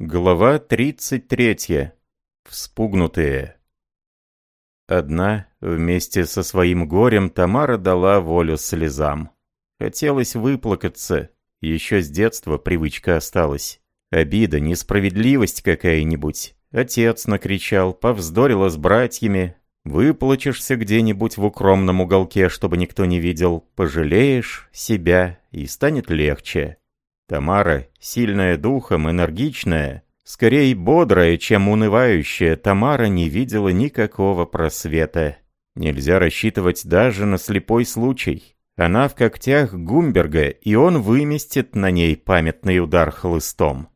Глава 33. Вспугнутые. Одна, вместе со своим горем, Тамара дала волю слезам. Хотелось выплакаться, еще с детства привычка осталась. Обида, несправедливость какая-нибудь. Отец накричал, повздорила с братьями. Выплачешься где-нибудь в укромном уголке, чтобы никто не видел, пожалеешь себя, и станет легче. Тамара, сильная духом, энергичная, скорее бодрая, чем унывающая, Тамара не видела никакого просвета. Нельзя рассчитывать даже на слепой случай. Она в когтях Гумберга, и он выместит на ней памятный удар хлыстом.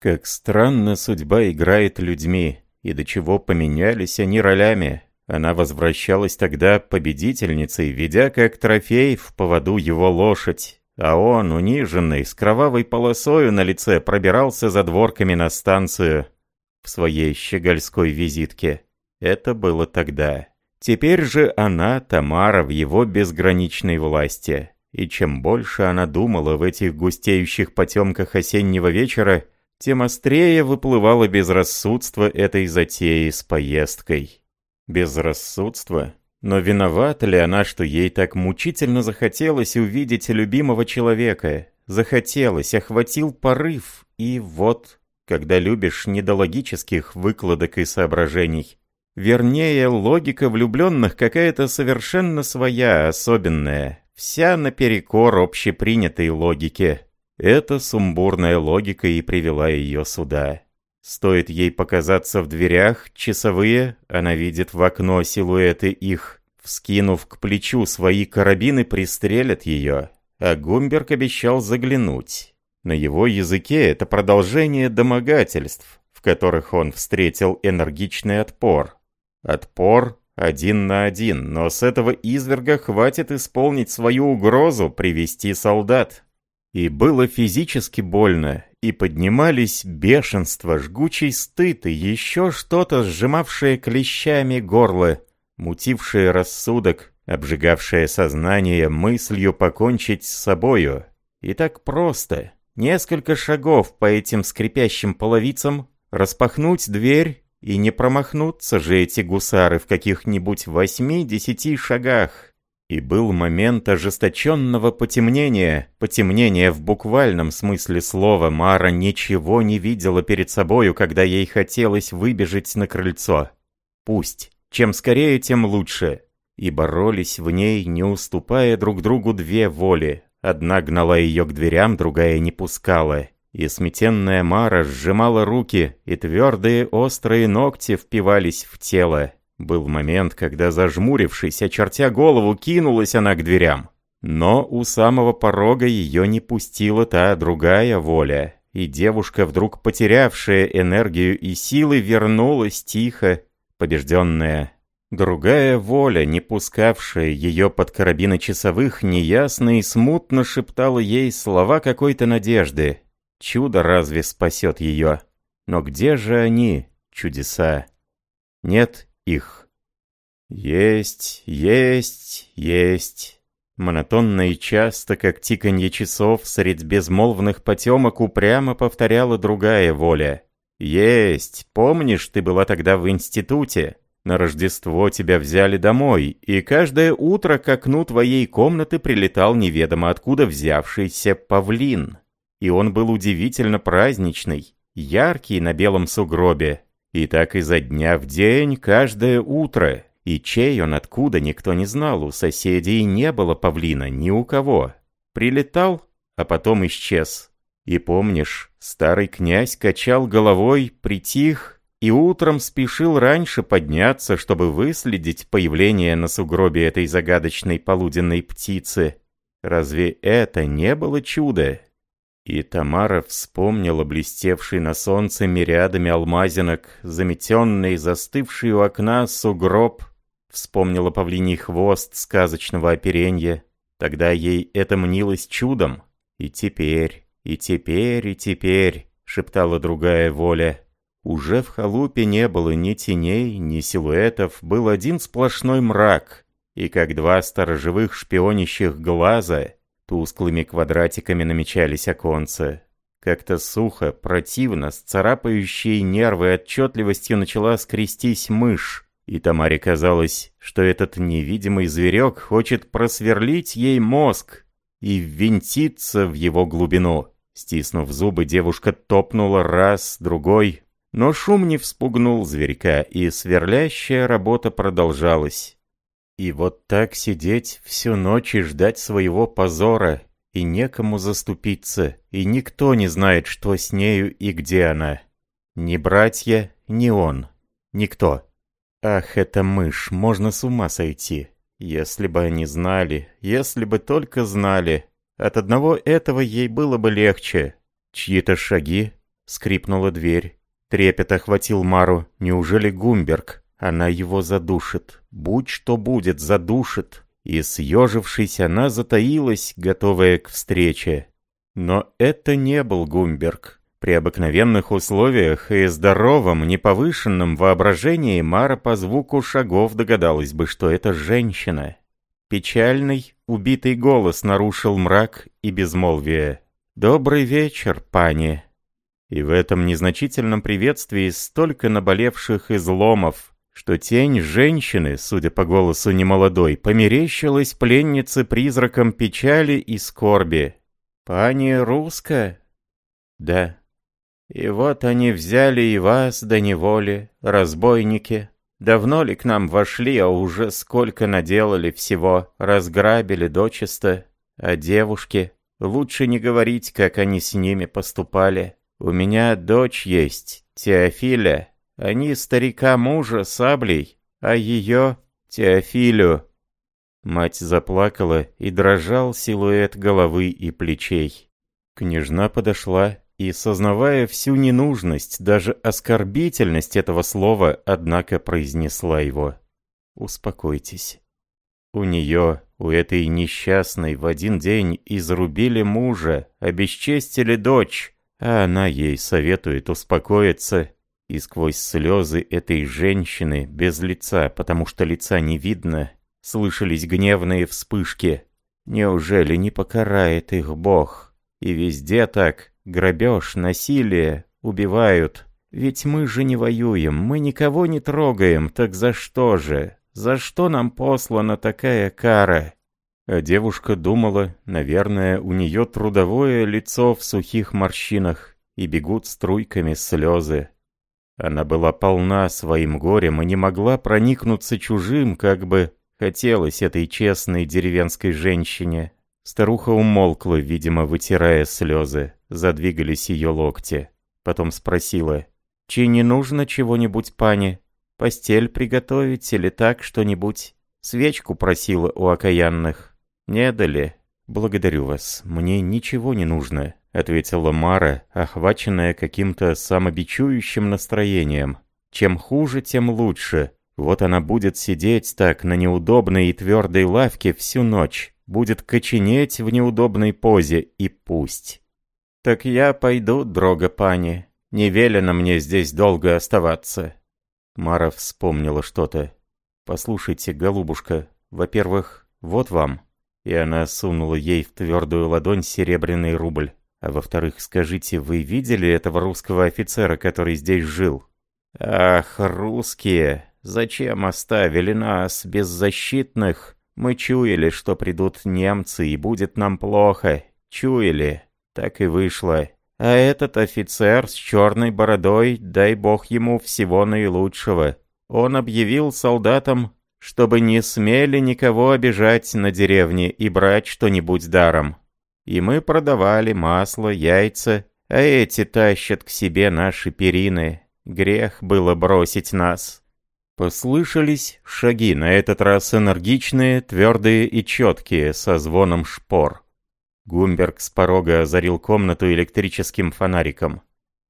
Как странно судьба играет людьми, и до чего поменялись они ролями. Она возвращалась тогда победительницей, ведя как трофей в поводу его лошадь, а он, униженный, с кровавой полосою на лице, пробирался за дворками на станцию в своей щегольской визитке. Это было тогда. Теперь же она, Тамара, в его безграничной власти. И чем больше она думала в этих густеющих потемках осеннего вечера, тем острее выплывало безрассудство этой затеи с поездкой. Безрассудство, но виновата ли она, что ей так мучительно захотелось увидеть любимого человека? Захотелось, охватил порыв, и вот, когда любишь не до логических выкладок и соображений. Вернее, логика влюбленных какая-то совершенно своя, особенная, вся наперекор общепринятой логике. Эта сумбурная логика и привела ее сюда. Стоит ей показаться в дверях, часовые, она видит в окно силуэты их. Вскинув к плечу свои карабины, пристрелят ее. А Гумберг обещал заглянуть. На его языке это продолжение домогательств, в которых он встретил энергичный отпор. Отпор один на один, но с этого изверга хватит исполнить свою угрозу привести солдат. И было физически больно, и поднимались бешенство, жгучий стыд и еще что-то, сжимавшее клещами горло, мутившее рассудок, обжигавшее сознание мыслью покончить с собою. И так просто, несколько шагов по этим скрипящим половицам, распахнуть дверь, и не промахнуться же эти гусары в каких-нибудь восьми-десяти шагах. И был момент ожесточенного потемнения, потемнения в буквальном смысле слова. Мара ничего не видела перед собою, когда ей хотелось выбежать на крыльцо. Пусть, чем скорее, тем лучше. И боролись в ней, не уступая друг другу две воли. Одна гнала ее к дверям, другая не пускала. И сметенная Мара сжимала руки, и твердые острые ногти впивались в тело. Был момент, когда, зажмурившись, очертя голову, кинулась она к дверям. Но у самого порога ее не пустила та другая воля, и девушка, вдруг потерявшая энергию и силы, вернулась тихо, побежденная. Другая воля, не пускавшая ее под карабины часовых, неясно и смутно шептала ей слова какой-то надежды. Чудо разве спасет ее? Но где же они, чудеса? Нет их. Есть, есть, есть. Монотонно и часто, как тиканье часов, средь безмолвных потемок упрямо повторяла другая воля. «Есть! Помнишь, ты была тогда в институте? На Рождество тебя взяли домой, и каждое утро к окну твоей комнаты прилетал неведомо откуда взявшийся павлин. И он был удивительно праздничный, яркий на белом сугробе, и так изо дня в день, каждое утро. И чей он откуда, никто не знал. У соседей не было павлина, ни у кого. Прилетал, а потом исчез. И помнишь, старый князь качал головой, притих, и утром спешил раньше подняться, чтобы выследить появление на сугробе этой загадочной полуденной птицы. Разве это не было чудо? И Тамара вспомнила блестевший на солнце мириадами алмазинок, заметенный, застывший у окна сугроб, вспомнила павлиний хвост сказочного оперенья. Тогда ей это мнилось чудом. И теперь, и теперь, и теперь, шептала другая воля. Уже в халупе не было ни теней, ни силуэтов, был один сплошной мрак, и как два сторожевых шпионящих глаза — Тусклыми квадратиками намечались оконца. Как-то сухо, противно, с царапающей нервы отчетливостью начала скрестись мышь. И Тамаре казалось, что этот невидимый зверек хочет просверлить ей мозг и ввинтиться в его глубину. Стиснув зубы, девушка топнула раз, другой, но шум не вспугнул зверька, и сверлящая работа продолжалась. И вот так сидеть всю ночь и ждать своего позора, и некому заступиться, и никто не знает, что с нею и где она. Ни братья, ни он. Никто. Ах, эта мышь, можно с ума сойти. Если бы они знали, если бы только знали. От одного этого ей было бы легче. Чьи-то шаги, скрипнула дверь. Трепет охватил Мару. Неужели Гумберг? Она его задушит. Будь что будет, задушит и, съежившись, она затаилась, готовая к встрече. Но это не был Гумберг. При обыкновенных условиях и здоровом, неповышенном воображении Мара по звуку шагов догадалась бы, что это женщина. Печальный, убитый голос нарушил мрак и безмолвие. «Добрый вечер, пани!» И в этом незначительном приветствии столько наболевших изломов, что тень женщины, судя по голосу немолодой, померещилась пленнице призраком печали и скорби. «Пани русская?» «Да». «И вот они взяли и вас до неволи, разбойники. Давно ли к нам вошли, а уже сколько наделали всего, разграбили дочисто. А девушки? Лучше не говорить, как они с ними поступали. У меня дочь есть, Теофиля, они старика мужа саблей, а ее Теофилю. Мать заплакала, и дрожал силуэт головы и плечей. Княжна подошла и, сознавая всю ненужность, даже оскорбительность этого слова, однако произнесла его. «Успокойтесь. У нее, у этой несчастной, в один день изрубили мужа, обесчестили дочь, а она ей советует успокоиться и сквозь слезы этой женщины, без лица, потому что лица не видно, слышались гневные вспышки. Неужели не покарает их Бог? И везде так, грабеж, насилие, убивают. Ведь мы же не воюем, мы никого не трогаем, так за что же? За что нам послана такая кара? А девушка думала, наверное, у нее трудовое лицо в сухих морщинах, и бегут струйками слезы. Она была полна своим горем и не могла проникнуться чужим, как бы хотелось этой честной деревенской женщине. Старуха умолкла, видимо, вытирая слезы. Задвигались ее локти. Потом спросила, «Чи не нужно чего-нибудь, пани? Постель приготовить или так что-нибудь?» Свечку просила у окаянных. «Не дали?» «Благодарю вас, мне ничего не нужно», — ответила Мара, охваченная каким-то самобичующим настроением. «Чем хуже, тем лучше. Вот она будет сидеть так на неудобной и твердой лавке всю ночь, будет коченеть в неудобной позе, и пусть». «Так я пойду, дрога пани. Не велено мне здесь долго оставаться». Мара вспомнила что-то. «Послушайте, голубушка, во-первых, вот вам». И она сунула ей в твердую ладонь серебряный рубль. А во-вторых, скажите, вы видели этого русского офицера, который здесь жил? Ах, русские, зачем оставили нас, беззащитных? Мы чуяли, что придут немцы и будет нам плохо. Чуяли. Так и вышло. А этот офицер с черной бородой, дай бог ему всего наилучшего. Он объявил солдатам, чтобы не смели никого обижать на деревне и брать что-нибудь даром. И мы продавали масло, яйца, а эти тащат к себе наши перины. Грех было бросить нас. Послышались шаги, на этот раз энергичные, твердые и четкие, со звоном шпор. Гумберг с порога озарил комнату электрическим фонариком.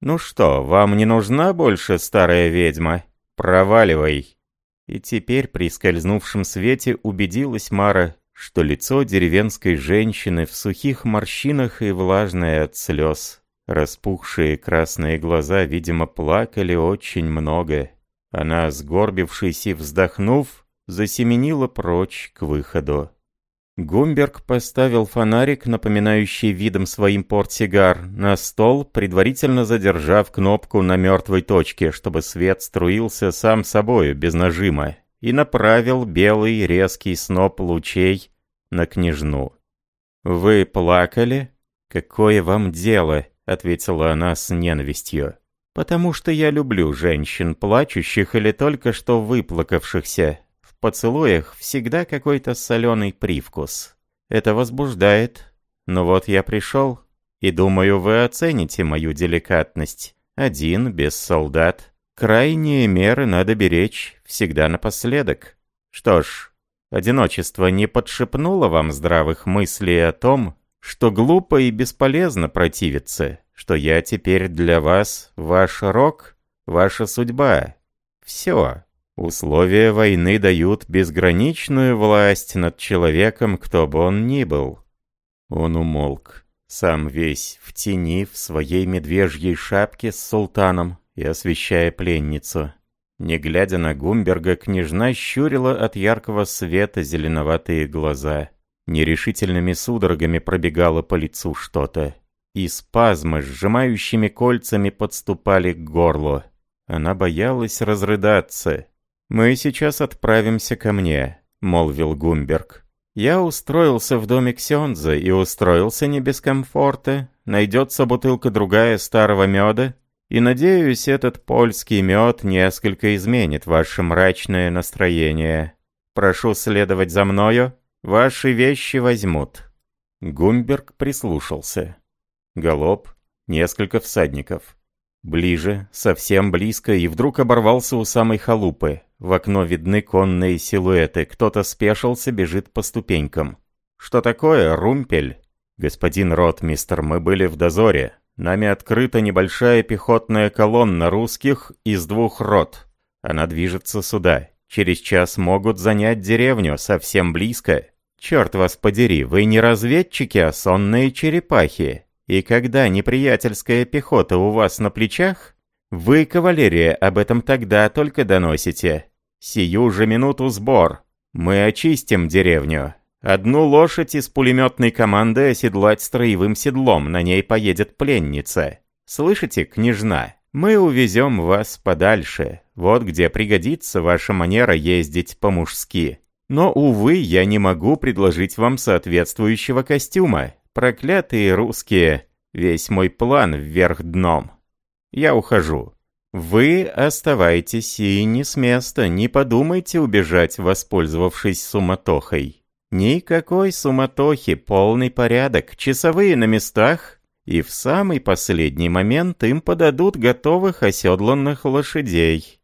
«Ну что, вам не нужна больше старая ведьма? Проваливай!» И теперь при скользнувшем свете убедилась Мара, что лицо деревенской женщины в сухих морщинах и влажное от слез. Распухшие красные глаза, видимо, плакали очень много. Она, сгорбившись и вздохнув, засеменила прочь к выходу. Гумберг поставил фонарик, напоминающий видом своим портсигар, на стол, предварительно задержав кнопку на мертвой точке, чтобы свет струился сам собою, без нажима, и направил белый резкий сноп лучей на княжну. «Вы плакали? Какое вам дело?» — ответила она с ненавистью. «Потому что я люблю женщин, плачущих или только что выплакавшихся. В поцелуях всегда какой-то соленый привкус. Это возбуждает. Но вот я пришел, и думаю, вы оцените мою деликатность. Один, без солдат. Крайние меры надо беречь, всегда напоследок. Что ж, Одиночество не подшепнуло вам здравых мыслей о том, что глупо и бесполезно противиться, что я теперь для вас ваш рок, ваша судьба. Все. Условия войны дают безграничную власть над человеком, кто бы он ни был. Он умолк, сам весь в тени в своей медвежьей шапке с султаном и освещая пленницу. Не глядя на Гумберга, княжна щурила от яркого света зеленоватые глаза. Нерешительными судорогами пробегало по лицу что-то. И спазмы, сжимающими кольцами, подступали к горлу. Она боялась разрыдаться. «Мы сейчас отправимся ко мне», — молвил Гумберг. «Я устроился в доме Ксенза и устроился не без комфорта. Найдется бутылка другая старого меда, и надеюсь, этот польский мед несколько изменит ваше мрачное настроение. Прошу следовать за мною, ваши вещи возьмут». Гумберг прислушался. Голоб, несколько всадников. Ближе, совсем близко, и вдруг оборвался у самой халупы. В окно видны конные силуэты, кто-то спешился, бежит по ступенькам. «Что такое, румпель?» «Господин ротмистер, мы были в дозоре. Нами открыта небольшая пехотная колонна русских из двух рот. Она движется сюда. Через час могут занять деревню, совсем близко. Черт вас подери, вы не разведчики, а сонные черепахи. И когда неприятельская пехота у вас на плечах, вы, кавалерия, об этом тогда только доносите. Сию же минуту сбор. Мы очистим деревню. Одну лошадь из пулеметной команды оседлать строевым седлом, на ней поедет пленница. Слышите, княжна? Мы увезем вас подальше, вот где пригодится ваша манера ездить по-мужски. Но, увы, я не могу предложить вам соответствующего костюма. Проклятые русские, весь мой план вверх дном. Я ухожу. Вы оставайтесь и не с места, не подумайте убежать, воспользовавшись суматохой. Никакой суматохи, полный порядок, часовые на местах, и в самый последний момент им подадут готовых оседланных лошадей.